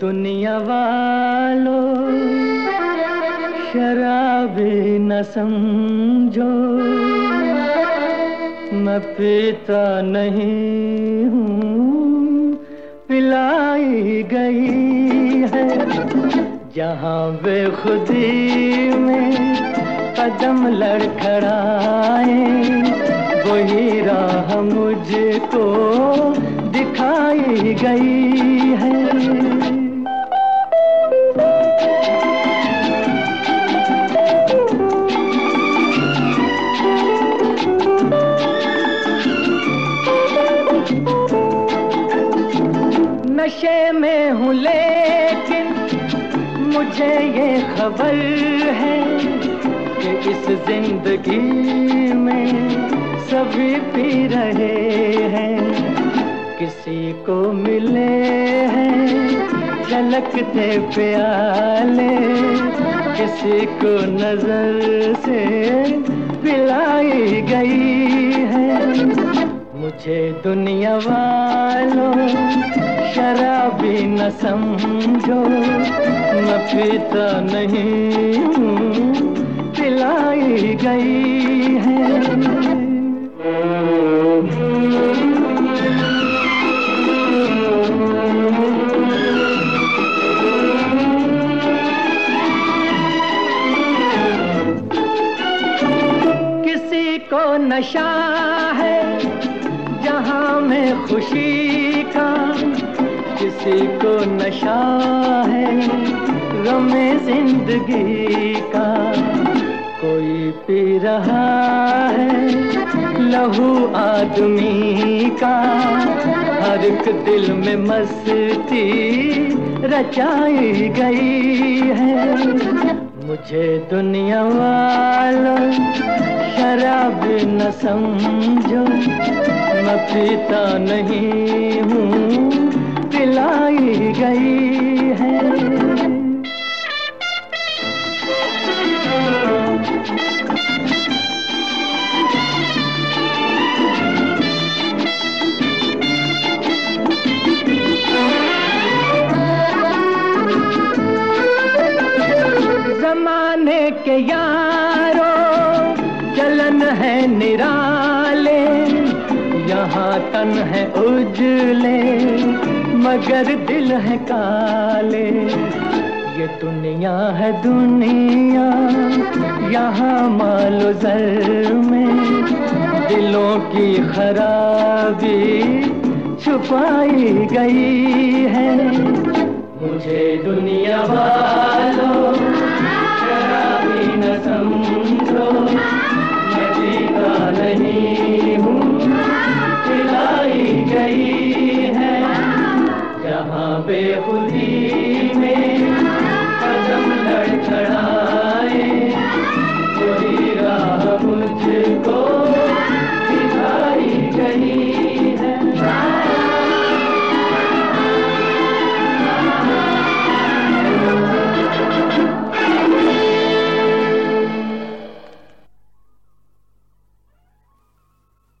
दुनिया वालों शराबी न समझो। मैं पीता नहीं हूँ, पिलाई गई है। जहाँ बेखुदी में कदम लड़खड़ाए, वही राह मुझको दिखाई गई है। नशे में हूँ, लेकिन मुझे ये खबर है कि इस ज़िंदगी में सभी पी रहे हैं। किसी को मिले हैं झलकते प्याले, किसी को नज़र से पिलाई गई है। मुझे दुनिया वालों शराबी न समझो। मैं पीता नहीं पिलाई गई है। नशा है जहाँ में खुशी का किसी को नशा है। गमे ज़िंदगी का कोई पी रहा है। लहू आदमी का हर एक दिल में मस्ती रचाई गई है। मुझे दुनिया वालों शराब न समझो। मैं पीता नहीं हूँ पिलाई गई है। जमाने के यारों, चलन है निराले, यहाँ तन है उजले, मगर दिल है काले। ये दुनिया है दुनिया, यहाँ मालो जर में, दिलों की खराबी छुपाई गई है। मुझे दुनिया वालों न समझो मैं जीता नहीं हूँ खिलाई गई है जहाँ पे बेखुदी में कदम लड़खड़ा